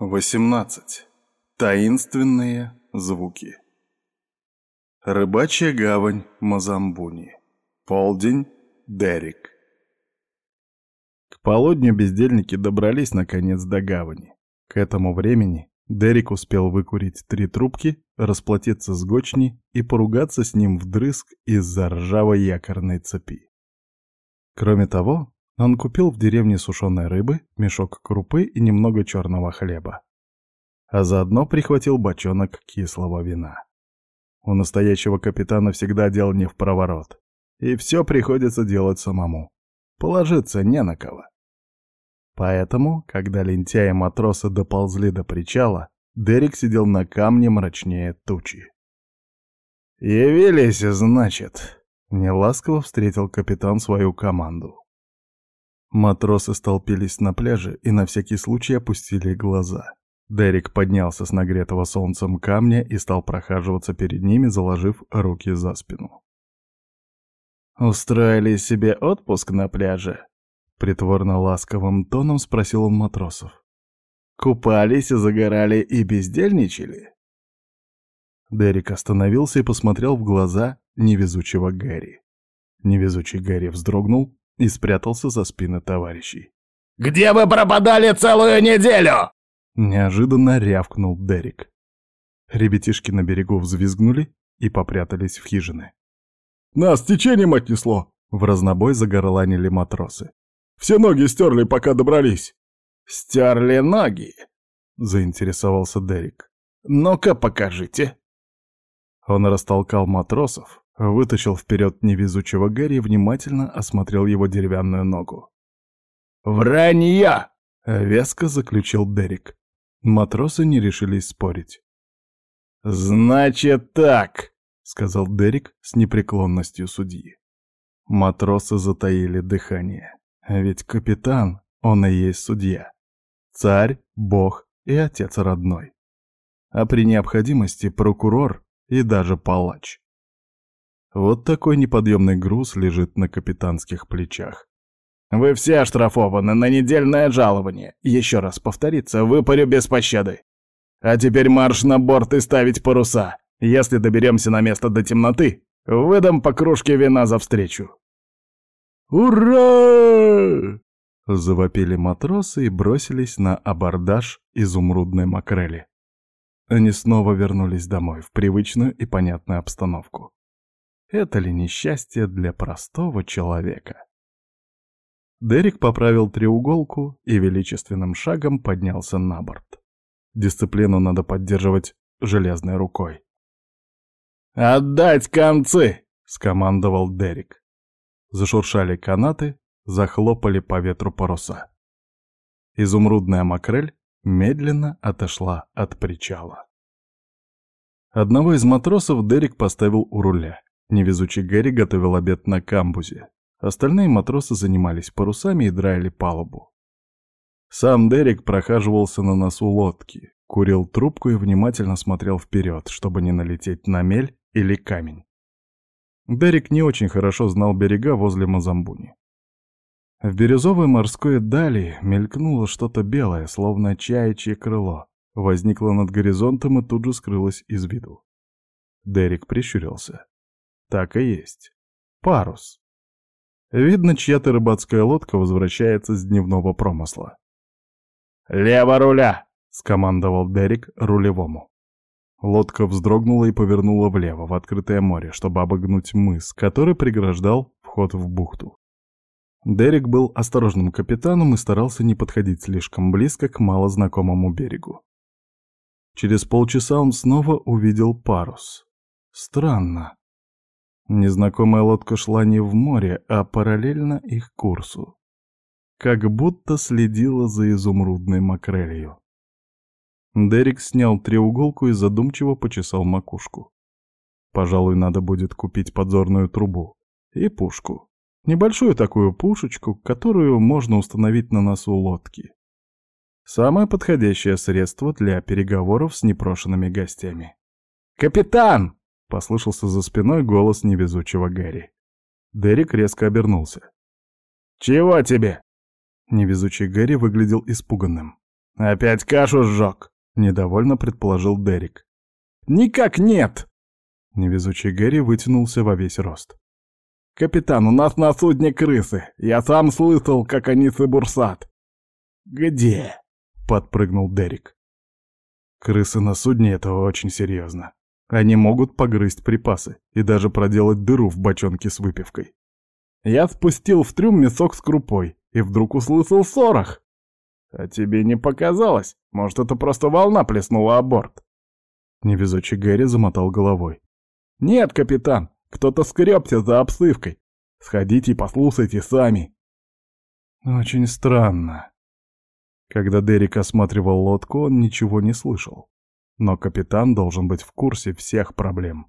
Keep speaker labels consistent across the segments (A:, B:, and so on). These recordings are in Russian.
A: 18. Таинственные звуки. Рыбачья гавань Мазамбуни. Полдень. Дерек. К полудню бездельники добрались наконец до гавани. К этому времени Дерек успел выкурить три трубки, расплатиться с Гочни и поругаться с ним вдрызг из-за ржавой якорной цепи. Кроме того, он купил в деревне сушеной рыбы, мешок крупы и немного черного хлеба. А заодно прихватил бочонок кислого вина. У настоящего капитана всегда дел не в проворот. И все приходится делать самому. Положиться не на кого. Поэтому, когда лентяи-матросы доползли до причала, Дерек сидел на камне мрачнее тучи. «Явились, значит», — неласково встретил капитан свою команду. Матросы столпились на пляже и на всякий случай опустили глаза. Дерек поднялся с нагретого солнцем камня и стал прохаживаться перед ними, заложив руки за спину. «Устроили себе отпуск на пляже?» Притворно ласковым тоном спросил он матросов. «Купались, загорали и бездельничали?» Дерек остановился и посмотрел в глаза невезучего Гэри. Невезучий Гэри вздрогнул, и спрятался за спины товарищей.
B: «Где вы пропадали целую неделю?»
A: Неожиданно рявкнул Дерек. Ребятишки на берегу взвизгнули и попрятались в хижины. «Нас течением отнесло!» — в разнобой загорланили матросы. «Все ноги стерли, пока добрались!»
B: «Стерли ноги?»
A: — заинтересовался Дерек.
B: «Ну-ка, покажите!»
A: Он растолкал матросов, Вытащил вперед невезучего Гэри и внимательно осмотрел его деревянную ногу.
B: «Вранье!»
A: — веско заключил Дерек. Матросы не решились спорить.
B: «Значит так!» — сказал Дерек с непреклонностью судьи.
A: Матросы затаили дыхание. Ведь капитан, он и есть судья. Царь, бог и отец родной. А при необходимости прокурор и даже палач. Вот такой неподъемный груз лежит на капитанских плечах.
B: «Вы все оштрафованы на недельное жалование. Еще раз повторится, выпарю без пощады. А теперь марш на борт и ставить паруса. Если доберемся на место до темноты, выдам по кружке вина за встречу».
A: «Ура!» — завопили матросы и бросились на абордаж изумрудной макрели. Они снова вернулись домой, в привычную и понятную обстановку. Это ли несчастье для простого человека? Дерек поправил треуголку и величественным шагом поднялся на борт. Дисциплину надо поддерживать железной рукой.
B: «Отдать концы!»
A: — скомандовал Дерек. Зашуршали канаты, захлопали по ветру паруса. Изумрудная макрель медленно отошла от причала. Одного из матросов Дерек поставил у руля. Невезучий Гэри готовил обед на камбузе. Остальные матросы занимались парусами и драили палубу. Сам Дерек прохаживался на носу лодки, курил трубку и внимательно смотрел вперед, чтобы не налететь на мель или камень. Дерек не очень хорошо знал берега возле Мазамбуни. В бирюзовой морской дали мелькнуло что-то белое, словно чаячье крыло, возникло над горизонтом и тут же скрылось из виду. Дерек прищурился. Так и есть. Парус. Видно, чья-то рыбацкая лодка возвращается с дневного промысла.
B: «Лево руля!»
A: — скомандовал Дерек рулевому. Лодка вздрогнула и повернула влево, в открытое море, чтобы обогнуть мыс, который преграждал вход в бухту. Дерек был осторожным капитаном и старался не подходить слишком близко к малознакомому берегу. Через полчаса он снова увидел парус. Странно. Незнакомая лодка шла не в море, а параллельно их курсу. Как будто следила за изумрудной макрелью. Дерек снял треуголку и задумчиво почесал макушку. Пожалуй, надо будет купить подзорную трубу. И пушку. Небольшую такую пушечку, которую можно установить на носу лодки. Самое подходящее средство для переговоров с непрошенными гостями.
B: «Капитан!»
A: — послышался за спиной голос невезучего Гарри. Дерек резко обернулся.
B: «Чего тебе?»
A: Невезучий Гарри выглядел испуганным.
B: «Опять кашу сжег», — недовольно предположил Дерек. «Никак нет!»
A: Невезучий Гэри вытянулся во весь рост.
B: «Капитан, у нас на судне крысы. Я сам слышал, как они сыбурсат».
A: «Где?» — подпрыгнул Дерек. Крысы на судне — это очень серьезно. Они могут погрызть припасы и даже проделать дыру в бочонке с выпивкой.
B: Я спустил в трюм мясок с крупой и вдруг услышал сорох. А тебе не показалось? Может, это просто волна плеснула о борт?
A: Невезучий Гэри замотал головой.
B: Нет, капитан, кто-то скребся за обсывкой. Сходите и послушайте сами.
A: Очень странно. Когда Дерек осматривал лодку, он ничего не слышал. Но капитан должен быть в курсе всех проблем.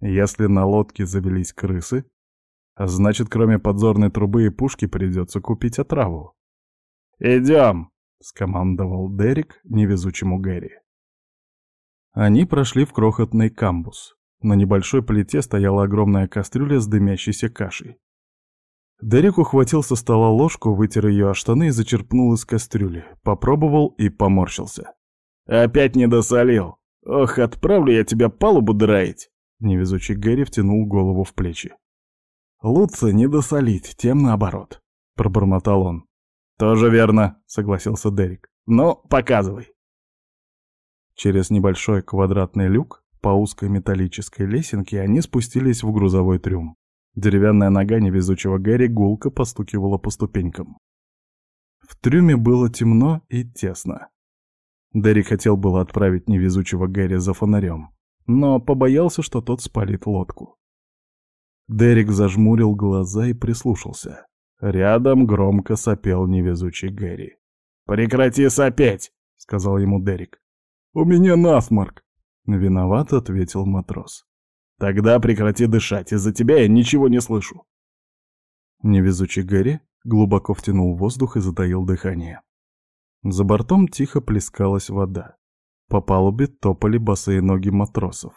A: Если на лодке завелись крысы, значит, кроме подзорной трубы и пушки придется купить отраву.
B: «Идем!»
A: — скомандовал Дерек невезучему Гэри. Они прошли в крохотный камбус. На небольшой плите стояла огромная кастрюля с дымящейся кашей. Дерек ухватил со стола ложку, вытер ее о штаны и зачерпнул из кастрюли, попробовал и поморщился.
B: «Опять не досолил! Ох, отправлю я тебя палубу драить!»
A: Невезучий Гэри втянул голову в плечи.
B: «Лучше не досолить, тем наоборот», — пробормотал он. «Тоже верно», — согласился Дерек. «Ну, показывай».
A: Через небольшой квадратный люк по узкой металлической лесенке они спустились в грузовой трюм. Деревянная нога невезучего Гэри гулко постукивала по ступенькам. В трюме было темно и тесно. Дерри хотел было отправить невезучего Гэри за фонарем, но побоялся, что тот спалит лодку. Дерек зажмурил глаза и прислушался. Рядом громко сопел невезучий Гэри.
B: «Прекрати сопеть!» — сказал ему Дерек.
A: «У меня насморк!» — виноват ответил матрос.
B: «Тогда прекрати дышать, из-за тебя я ничего не слышу!»
A: Невезучий Гэри глубоко втянул воздух и затаил дыхание. За бортом тихо плескалась вода. По палубе топали босые ноги матросов.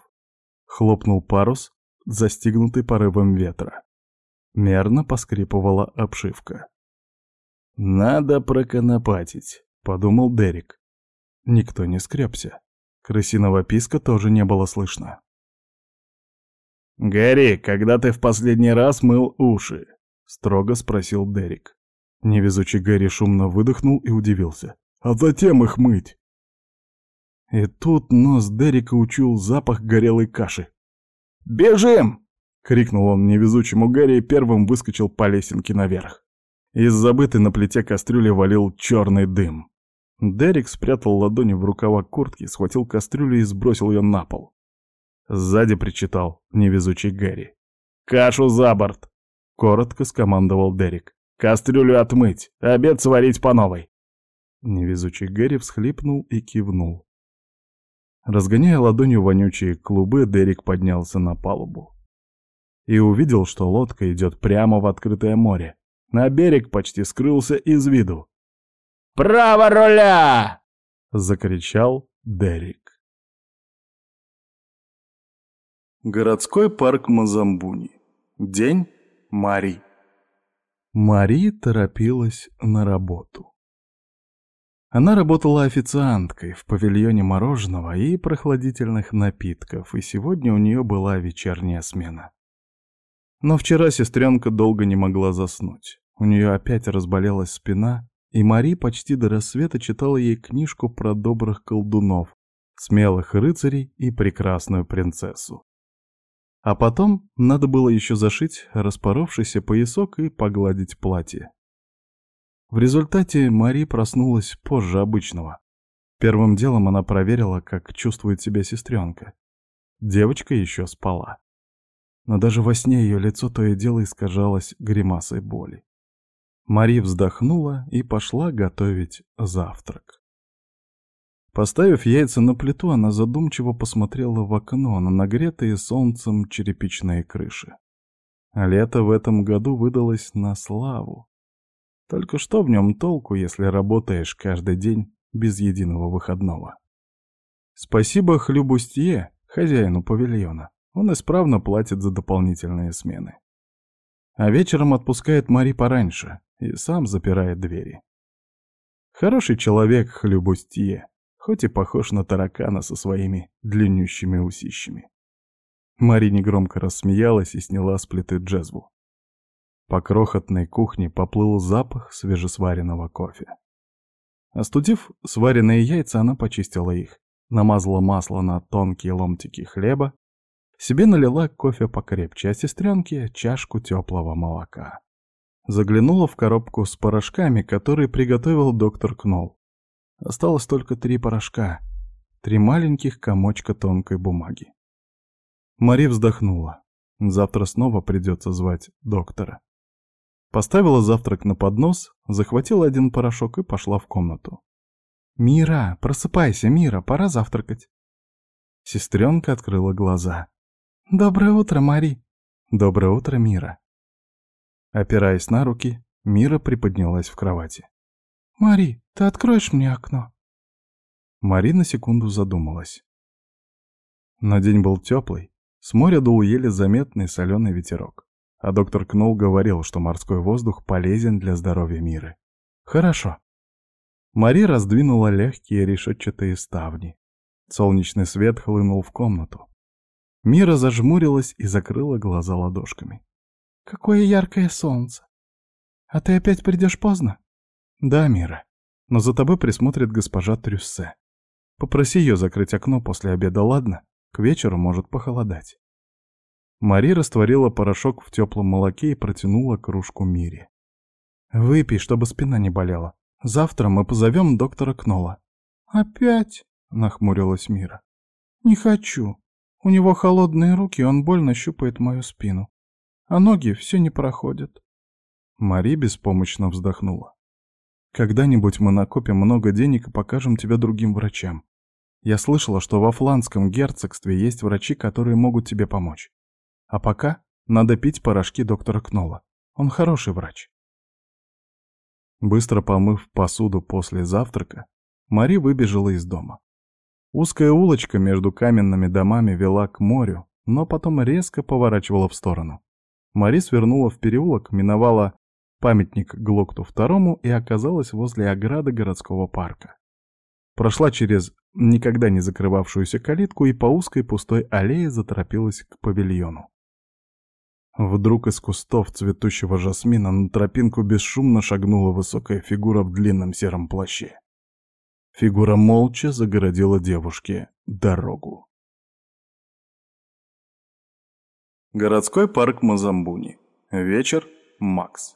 A: Хлопнул парус, застигнутый порывом ветра. Мерно поскрипывала обшивка.
B: «Надо проконопатить», — подумал Дерек.
A: Никто не скрепся. Крысиного писка тоже не было слышно.
B: «Гэри, когда ты в последний раз мыл уши?»
A: — строго спросил Дерек. Невезучий Гэри шумно выдохнул и удивился. «А затем их мыть!» И тут нос Дерека учуял запах горелой каши.
B: «Бежим!»
A: — крикнул он невезучему Гэри и первым выскочил по лесенке наверх. Из забытой на плите кастрюли валил черный дым. Дерек спрятал ладони в рукава куртки, схватил кастрюлю и сбросил ее на пол. Сзади причитал невезучий Гэри.
B: «Кашу за борт!»
A: — коротко скомандовал Дерек.
B: Кастрюлю отмыть, обед сварить по новой.
A: Невезучий Гэри всхлипнул и кивнул. Разгоняя ладонью вонючие клубы, Дерек поднялся на палубу. И увидел, что лодка идет прямо в открытое море. На берег почти скрылся из виду.
B: «Право руля!»
A: — закричал Дерек. Городской парк Мазамбуни. День Марий. Мари торопилась на работу. Она работала официанткой в павильоне мороженого и прохладительных напитков, и сегодня у нее была вечерняя смена. Но вчера сестренка долго не могла заснуть. У нее опять разболелась спина, и Мари почти до рассвета читала ей книжку про добрых колдунов, смелых рыцарей и прекрасную принцессу. А потом надо было еще зашить распоровшийся поясок и погладить платье. В результате Мари проснулась позже обычного. Первым делом она проверила, как чувствует себя сестренка. Девочка еще спала. Но даже во сне ее лицо то и дело искажалось гримасой боли. Мари вздохнула и пошла готовить завтрак. Поставив яйца на плиту, она задумчиво посмотрела в окно на нагретые солнцем черепичные крыши. А лето в этом году выдалось на славу. Только что в нем толку, если работаешь каждый день без единого выходного? Спасибо Хлюбустье, хозяину павильона. Он исправно платит за дополнительные смены. А вечером отпускает Мари пораньше и сам запирает двери. Хороший человек Хлюбустье, хоть и похож на таракана со своими длиннющими усищами. Мари негромко рассмеялась и сняла с плиты джезву. По крохотной кухне поплыл запах свежесваренного кофе. Остудив сваренные яйца, она почистила их, намазала масло на тонкие ломтики хлеба, себе налила кофе покрепче, а сестренке — чашку теплого молока. Заглянула в коробку с порошками, которые приготовил доктор Кнолл. Осталось только три порошка, три маленьких комочка тонкой бумаги. Мари вздохнула. Завтра снова придется звать доктора. Поставила завтрак на поднос, захватила один порошок и пошла в комнату. «Мира, просыпайся, Мира, пора завтракать». Сестренка открыла глаза. «Доброе утро, Мари!» «Доброе утро, Мира!» Опираясь на руки, Мира приподнялась в кровати. «Мари, ты откроешь мне окно?» Мари на секунду задумалась. Но день был теплый, с моря дул еле заметный соленый ветерок. А доктор Кнул говорил, что морской воздух полезен для здоровья мира. «Хорошо». Мари раздвинула легкие решетчатые ставни. Солнечный свет хлынул в комнату. Мира зажмурилась и закрыла глаза ладошками. «Какое яркое солнце! А ты опять придешь поздно?» «Да, Мира. Но за тобой присмотрит госпожа Трюссе. Попроси ее закрыть окно после обеда, ладно? К вечеру может похолодать». Мари растворила порошок в теплом молоке и протянула кружку Мире. «Выпей, чтобы спина не болела. Завтра мы позовем доктора Кнола». «Опять?» — нахмурилась Мира. «Не хочу. У него холодные руки, он больно щупает мою спину. А ноги все не проходят. Мари беспомощно вздохнула. «Когда-нибудь мы накопим много денег и покажем тебя другим врачам. Я слышала, что во фланском герцогстве есть врачи, которые могут тебе помочь. А пока надо пить порошки доктора Кнола. Он хороший врач». Быстро помыв посуду после завтрака, Мари выбежала из дома. Узкая улочка между каменными домами вела к морю, но потом резко поворачивала в сторону. Мари свернула в переулок, миновала памятник Глокту II и оказалась возле ограды городского парка. Прошла через никогда не закрывавшуюся калитку и по узкой пустой аллее заторопилась к павильону. Вдруг из кустов цветущего жасмина на тропинку бесшумно шагнула высокая фигура в длинном сером плаще. Фигура молча загородила девушке дорогу. Городской парк Мазамбуни. Вечер. Макс.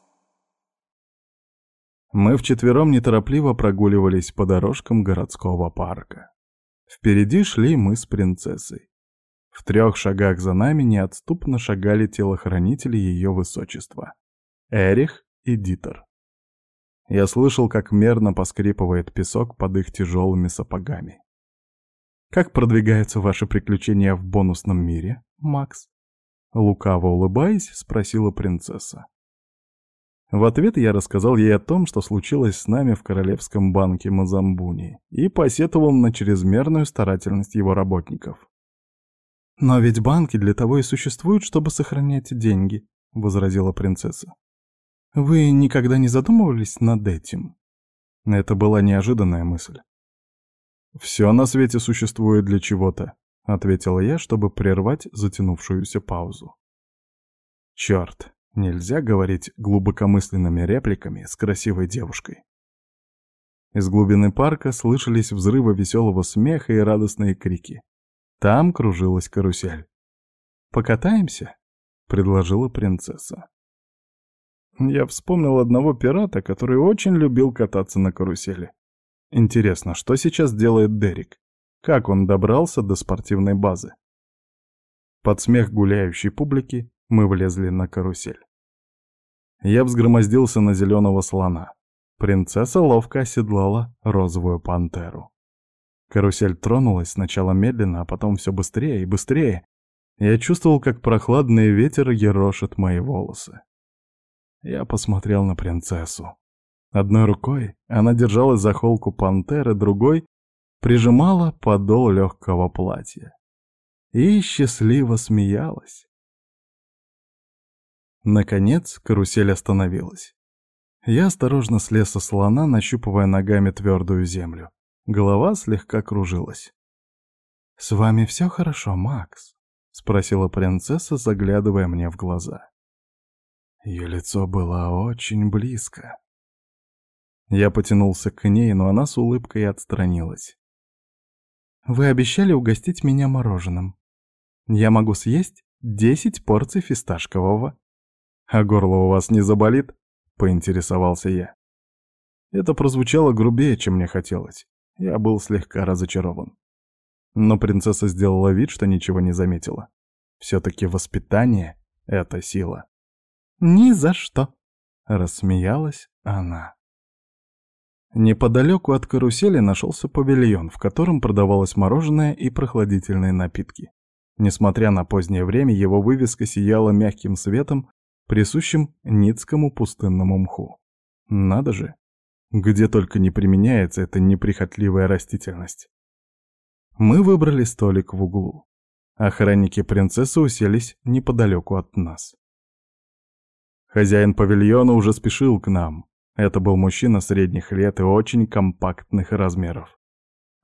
A: Мы вчетвером неторопливо прогуливались по дорожкам городского парка. Впереди шли мы с принцессой. В трех шагах за нами неотступно шагали телохранители ее высочества. Эрих и Дитер. Я слышал, как мерно поскрипывает песок под их тяжелыми сапогами. «Как продвигаются ваши приключения в бонусном мире, Макс?» Лукаво улыбаясь, спросила принцесса. В ответ я рассказал ей о том, что случилось с нами в Королевском банке Мазамбуни, и посетовал на чрезмерную старательность его работников. «Но ведь банки для того и существуют, чтобы сохранять деньги», — возразила принцесса. Вы никогда не задумывались над этим? Это была неожиданная мысль. «Все на свете существует для чего-то», — ответила я, чтобы прервать затянувшуюся паузу. Черт, нельзя говорить глубокомысленными репликами с красивой девушкой. Из глубины парка слышались взрывы веселого смеха и радостные крики. Там кружилась карусель. «Покатаемся?» — предложила принцесса. Я вспомнил одного пирата, который очень любил кататься на карусели. Интересно, что сейчас делает Дерек? Как он добрался до спортивной базы? Под смех гуляющей публики мы влезли на карусель. Я взгромоздился на зеленого слона. Принцесса ловко оседлала розовую пантеру. Карусель тронулась сначала медленно, а потом все быстрее и быстрее. Я чувствовал, как прохладный ветер ерошит мои волосы. Я посмотрел на принцессу. Одной рукой она держалась за холку пантеры, другой прижимала подол легкого платья. И счастливо смеялась. Наконец карусель остановилась. Я осторожно слез со слона, нащупывая ногами твердую землю. Голова слегка кружилась. «С вами все хорошо, Макс?» — спросила принцесса, заглядывая мне в глаза. Ее лицо было очень близко. Я потянулся к ней, но она с улыбкой отстранилась. «Вы обещали угостить меня мороженым. Я могу съесть десять порций фисташкового. А горло у вас не заболит?» — поинтересовался я. Это прозвучало грубее, чем мне хотелось. Я был слегка разочарован. Но принцесса сделала вид, что ничего не заметила. Все-таки воспитание — это сила. «Ни за что!» — рассмеялась она. Неподалеку от карусели нашелся павильон, в котором продавалось мороженое и прохладительные напитки. Несмотря на позднее время, его вывеска сияла мягким светом, присущим ницкому пустынному мху. Надо же, где только не применяется эта неприхотливая растительность. Мы выбрали столик в углу. Охранники принцессы уселись неподалеку от нас. Хозяин павильона уже спешил к нам. Это был мужчина средних лет и очень компактных размеров.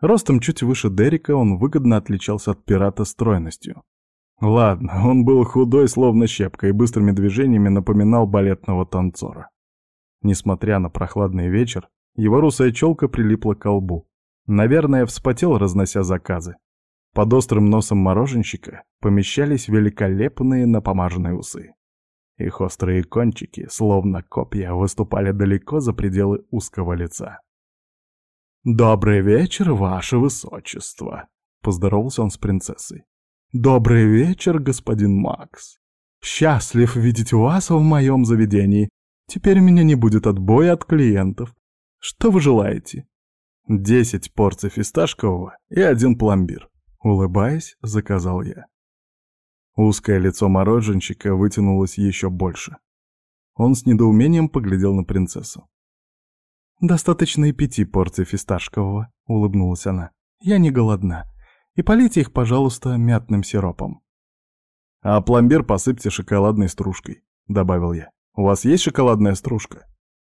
A: Ростом чуть выше Дерека он выгодно отличался от пирата стройностью. Ладно, он был худой, словно щепка, и быстрыми движениями напоминал балетного танцора. Несмотря на прохладный вечер, его русая челка прилипла к лбу. Наверное, вспотел, разнося заказы. Под острым носом мороженщика помещались великолепные напомаженные усы. Их острые кончики, словно копья, выступали далеко за пределы узкого лица. «Добрый вечер, ваше высочество!» — поздоровался он с принцессой. «Добрый вечер, господин Макс. Счастлив видеть вас в моем заведении. Теперь у меня не будет отбоя от клиентов. Что вы желаете?» «Десять порций фисташкового и один пломбир», — улыбаясь, заказал я. Узкое лицо мороженщика вытянулось еще больше. Он с недоумением поглядел на принцессу. «Достаточно и пяти порций фисташкового», — улыбнулась она. «Я не голодна и полейте их, пожалуйста, мятным сиропом. «А пломбир посыпьте шоколадной стружкой», — добавил я. «У вас есть шоколадная стружка?»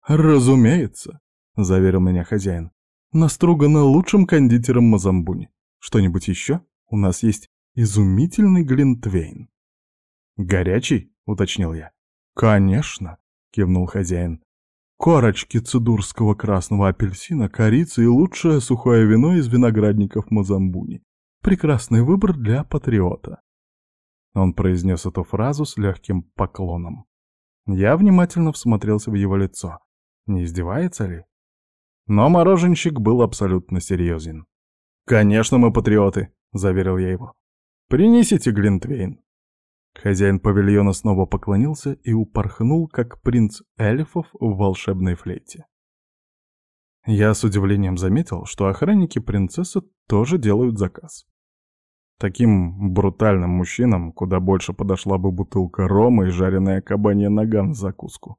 A: «Разумеется», — заверил меня хозяин. «Настругана лучшим кондитером Мазамбуни. Что-нибудь еще? У нас есть изумительный глинтвейн». «Горячий?» — уточнил я. «Конечно», — кивнул хозяин. «Корочки цидурского красного апельсина, корица и лучшее сухое вино из виноградников Мазамбуни. Прекрасный выбор для патриота. Он произнес эту фразу с легким поклоном. Я внимательно всмотрелся в его лицо. Не издевается ли? Но мороженщик был абсолютно серьезен. «Конечно, мы патриоты», — заверил я его. «Принесите Глинтвейн». Хозяин павильона снова поклонился и упорхнул, как принц эльфов в волшебной флейте. Я с удивлением заметил, что охранники принцессы тоже делают заказ. Таким брутальным мужчинам куда больше подошла бы бутылка рома и жареная кабанья нога на закуску.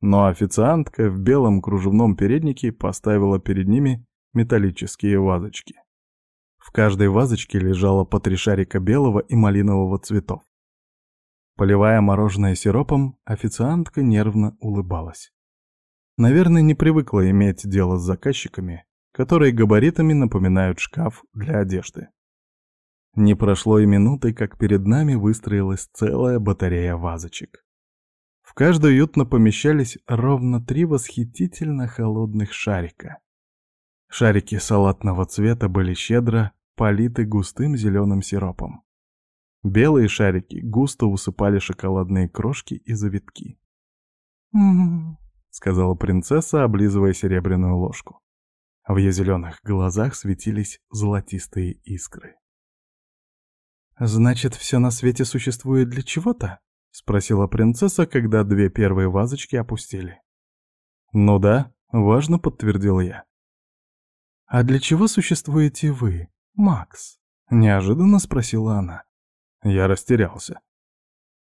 A: Но официантка в белом кружевном переднике поставила перед ними металлические вазочки. В каждой вазочке лежало по три шарика белого и малинового цветов. Поливая мороженое сиропом, официантка нервно улыбалась. Наверное, не привыкла иметь дело с заказчиками, которые габаритами напоминают шкаф для одежды. Не прошло и минуты, как перед нами выстроилась целая батарея вазочек. В каждую уютно помещались ровно три восхитительно холодных шарика. Шарики салатного цвета были щедро политы густым зеленым сиропом. Белые шарики густо усыпали шоколадные крошки и завитки. «М-м-м», сказала принцесса, облизывая серебряную ложку. В ее зеленых глазах светились золотистые искры. «Значит, все на свете существует для чего-то?» — спросила принцесса, когда две первые вазочки опустили. «Ну да, важно», — подтвердил я. «А для чего существуете вы, Макс?» — неожиданно спросила она. Я растерялся.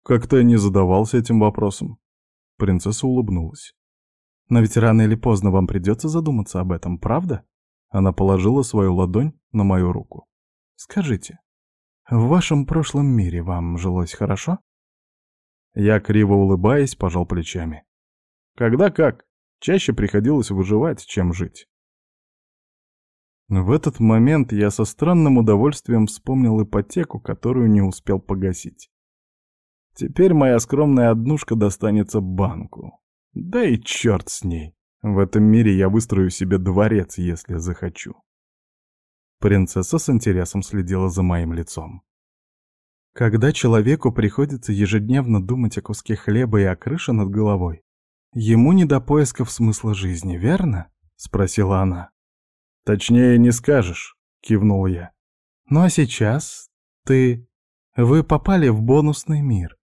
A: Как-то я не задавался этим вопросом. Принцесса улыбнулась. «Но ведь рано или поздно вам придется задуматься об этом, правда?» Она положила свою ладонь на мою руку. «Скажите, в вашем прошлом мире вам жилось хорошо? Я, криво улыбаясь, пожал плечами. Когда как? Чаще приходилось выживать, чем жить. В этот момент я со странным удовольствием вспомнил ипотеку, которую не успел погасить. Теперь моя скромная однушка достанется банку. Да и черт с ней. В этом мире я выстрою себе дворец, если захочу. Принцесса с интересом следила за моим лицом. Когда человеку приходится ежедневно думать о куске хлеба и о крыше над головой, ему не до поисков смысла жизни, верно? Спросила она. «Точнее не скажешь», — кивнул я. «Ну а сейчас ты... Вы попали в бонусный мир.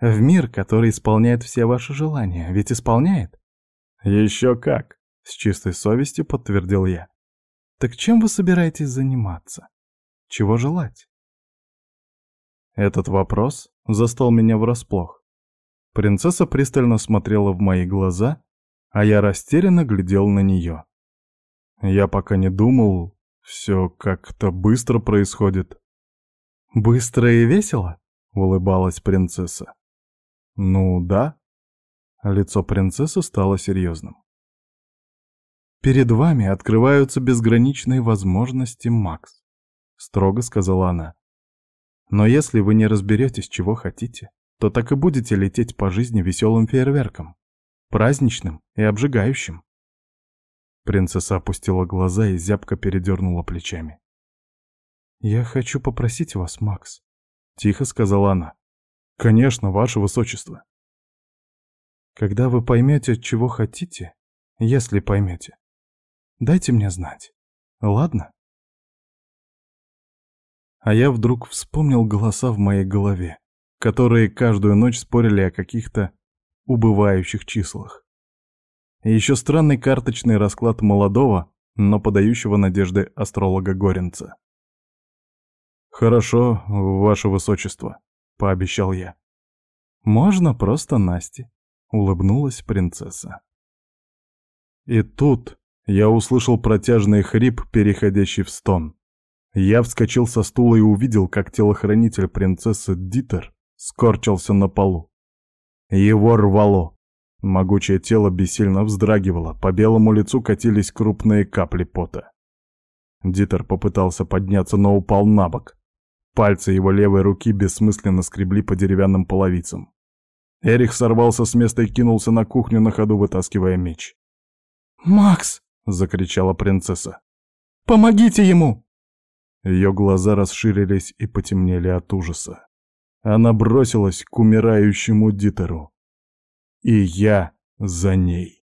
A: В мир, который исполняет все ваши желания. Ведь исполняет?» «Еще как», — с чистой совестью подтвердил я. «Так чем вы собираетесь заниматься? Чего желать?» Этот вопрос застал меня врасплох. Принцесса пристально смотрела в мои глаза, а я растерянно глядел на нее. Я пока не думал, все как-то быстро происходит. «Быстро и весело?» — улыбалась принцесса. «Ну да». Лицо принцессы стало серьезным. «Перед вами открываются безграничные возможности, Макс», — строго сказала она. «Но если вы не разберетесь, чего хотите, то так и будете лететь по жизни веселым фейерверком, праздничным и обжигающим. Принцесса опустила глаза и зябко передернула плечами. «Я хочу попросить вас, Макс», — тихо сказала она. «Конечно, ваше высочество». «Когда вы поймете, чего хотите, если поймете, дайте мне знать, ладно?» А я вдруг вспомнил голоса в моей голове, которые каждую ночь спорили о каких-то убывающих числах. И еще странный карточный расклад молодого, но подающего надежды астролога Горенца. «Хорошо, ваше высочество», — пообещал я. «Можно просто Насте», — улыбнулась принцесса. И тут я услышал протяжный хрип, переходящий в стон. Я вскочил со стула и увидел, как телохранитель принцессы Дитер скорчился на полу. Его рвало. Могучее тело бессильно вздрагивало, по белому лицу катились крупные капли пота. Дитер попытался подняться, но упал на бок. Пальцы его левой руки бессмысленно скребли по деревянным половицам. Эрих сорвался с места и кинулся на кухню на ходу, вытаскивая меч. «Макс!» — закричала принцесса. «Помогите ему!» Ее глаза расширились и потемнели от ужаса. Она бросилась к умирающему Дитеру и я за ней.